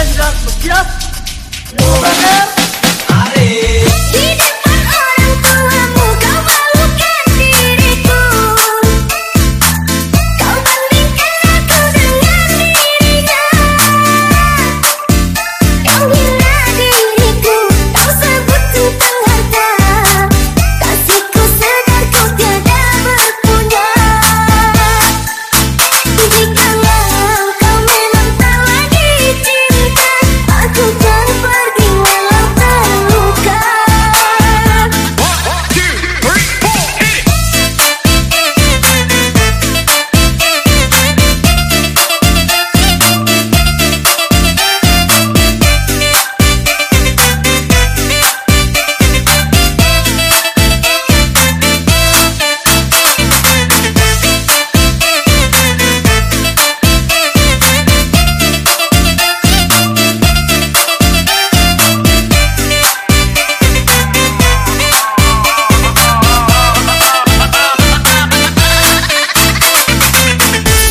Leyendas Maquillas, Mover, Are.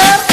Where?